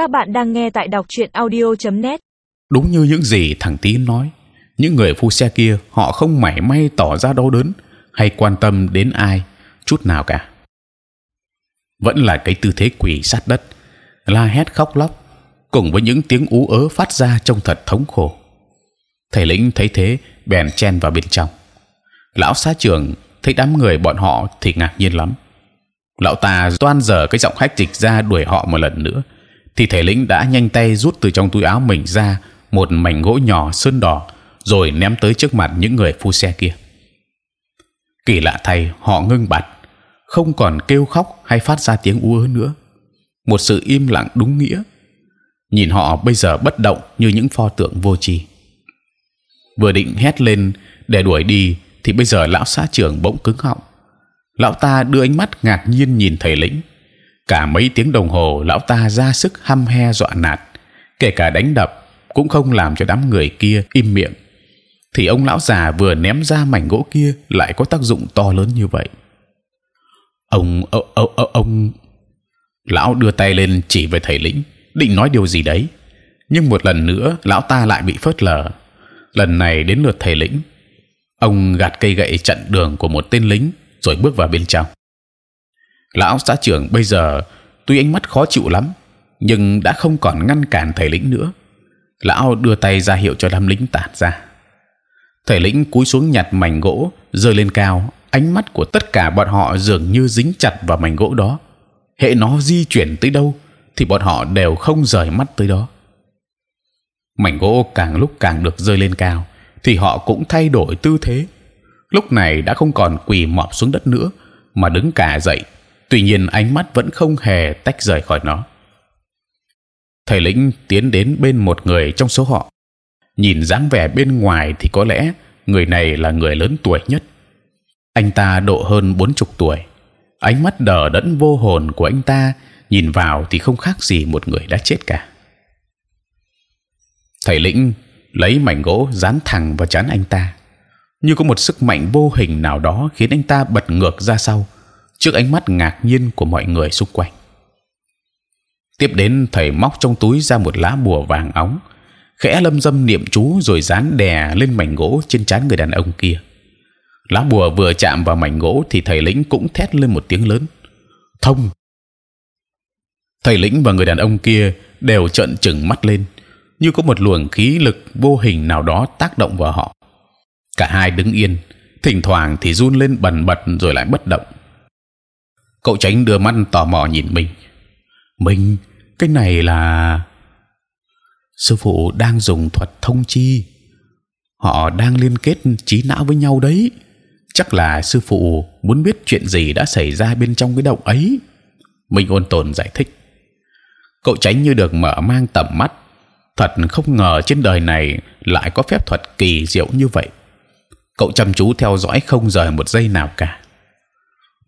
Các bạn đang nghe tại đọc truyện audio.net. Đúng như những gì thằng Tín nói, những người phu xe kia họ không mảy may tỏ ra đau đớn hay quan tâm đến ai chút nào cả. Vẫn là cái tư thế quỳ sát đất, la hét khóc lóc, cùng với những tiếng ú ớ phát ra trông thật thống khổ. Thầy lĩnh thấy thế bèn chen vào bên trong. Lão xá trưởng thấy đám người bọn họ thì ngạc nhiên lắm. Lão ta toan dở cái giọng hách dịch ra đuổi họ một lần nữa, thì thầy lĩnh đã nhanh tay rút từ trong túi áo mình ra một mảnh gỗ nhỏ sơn đỏ, rồi ném tới trước mặt những người phu xe kia. Kỳ lạ thay, họ ngưng bặt, không còn kêu khóc hay phát ra tiếng u ớ nữa. Một sự im lặng đúng nghĩa. Nhìn họ bây giờ bất động như những pho tượng vô tri. Vừa định hét lên để đuổi đi, thì bây giờ lão xã trưởng bỗng cứng họng. Lão ta đưa ánh mắt ngạc nhiên nhìn thầy lĩnh. Cả mấy tiếng đồng hồ, lão ta ra sức hăm he dọa nạt, kể cả đánh đập cũng không làm cho đám người kia im miệng. Thì ông lão già vừa ném ra mảnh gỗ kia lại có tác dụng to lớn như vậy. Ông ông ông, ông lão đưa tay lên chỉ về thầy lĩnh, định nói điều gì đấy, nhưng một lần nữa lão ta lại bị phớt lờ. Lần này đến lượt thầy lĩnh, ông gạt cây gậy chặn đường của một tên lính rồi bước vào bên trong. Lão xã trưởng bây giờ tuy ánh mắt khó chịu lắm, nhưng đã không còn ngăn cản thầy lĩnh nữa. Lão đưa tay ra hiệu cho đám lính tản ra. Thầy lĩnh cúi xuống nhặt mảnh gỗ, rơi lên cao. Ánh mắt của tất cả bọn họ dường như dính chặt vào mảnh gỗ đó. Hệ nó di chuyển tới đâu, thì bọn họ đều không rời mắt tới đó. Mảnh gỗ càng lúc càng được rơi lên cao, thì họ cũng thay đổi tư thế. Lúc này đã không còn quỳ mọp xuống đất nữa, mà đứng cả dậy. Tuy nhiên ánh mắt vẫn không hề tách rời khỏi nó. Thầy lĩnh tiến đến bên một người trong số họ. Nhìn dáng vẻ bên ngoài thì có lẽ người này là người lớn tuổi nhất. Anh ta độ hơn bốn chục tuổi. Ánh mắt đờ đẫn vô hồn của anh ta nhìn vào thì không khác gì một người đã chết cả. Thầy lĩnh lấy mảnh gỗ dán thẳng vào chán anh ta, như có một sức mạnh vô hình nào đó khiến anh ta bật ngược ra sau trước ánh mắt ngạc nhiên của mọi người xung quanh. Tiếp đến thầy móc trong túi ra một lá bùa vàng óng, khẽ lâm dâm niệm chú rồi dán đè lên mảnh gỗ trên trán người đàn ông kia. Lá bùa vừa chạm vào mảnh gỗ thì thầy lĩnh cũng thét lên một tiếng lớn. Thông. Thầy lĩnh và người đàn ông kia đều trợn trừng mắt lên, như có một luồng khí lực vô hình nào đó tác động vào họ. Cả hai đứng yên, thỉnh thoảng thì run lên bần bật rồi lại bất động. Cậu tránh đưa mắt tò mò nhìn mình. Mình, cái này là sư phụ đang dùng thuật thông chi. Họ đang liên kết trí não với nhau đấy. Chắc là sư phụ muốn biết chuyện gì đã xảy ra bên trong cái động ấy. mình ôn tồn giải thích. Cậu tránh như được mở mang tầm mắt. Thật không ngờ trên đời này lại có phép thuật kỳ diệu như vậy. Cậu chăm chú theo dõi không rời một giây nào cả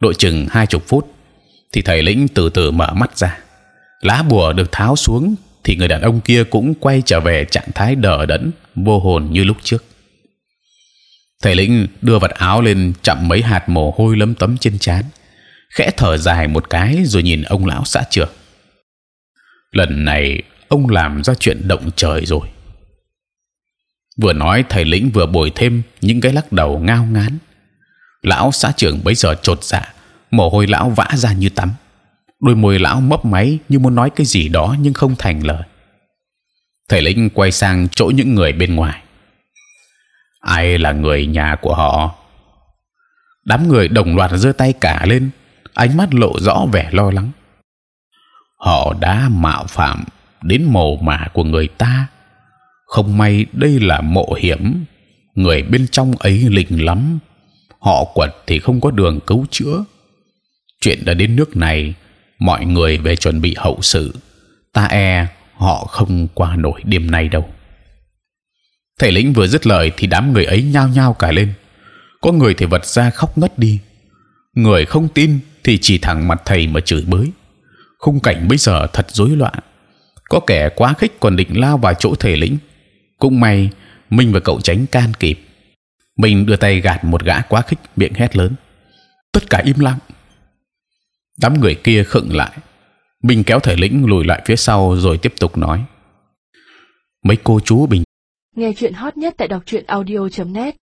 đội chừng hai chục phút thì thầy lĩnh từ từ mở mắt ra. Lá bùa được tháo xuống thì người đàn ông kia cũng quay trở về trạng thái đờ đẫn vô hồn như lúc trước. Thầy lĩnh đưa vật áo lên chậm mấy hạt mồ hôi lấm tấm trên trán, khẽ thở dài một cái rồi nhìn ông lão xã trưởng. Lần này ông làm ra chuyện động trời rồi. Vừa nói thầy lĩnh vừa bồi thêm những cái lắc đầu ngao ngán. Lão xã trưởng bấy giờ trột dạ, mồ hôi lão vã ra như tắm đôi môi lão mấp máy như muốn nói cái gì đó nhưng không thành lời. Thầy lĩnh quay sang chỗ những người bên ngoài. Ai là người nhà của họ? Đám người đồng loạt giơ tay cả lên, ánh mắt lộ rõ vẻ lo lắng. Họ đã mạo phạm đến mồ mả của người ta. Không may đây là mộ hiểm, người bên trong ấy lình lắm. Họ quật thì không có đường cứu chữa. Chuyện đã đến nước này, mọi người về chuẩn bị hậu sự. Ta e họ không qua nổi đêm nay đâu. Thầy lĩnh vừa dứt lời thì đám người ấy nhao nhao cả lên. Có người thì vật ra khóc ngất đi. Người không tin thì chỉ thẳng mặt thầy mà chửi bới. Khung cảnh bây giờ thật rối loạn. Có kẻ quá khích còn định lao vào chỗ thầy lĩnh. Cũng may minh và cậu tránh can kịp mình đưa tay gạt một gã quá khích, miệng hét lớn. Tất cả im lặng. Đám người kia khựng lại. Mình kéo thể lĩnh lùi lại phía sau rồi tiếp tục nói: mấy cô chú bình Nghe chuyện hot nhất tại đọc truyện audio.net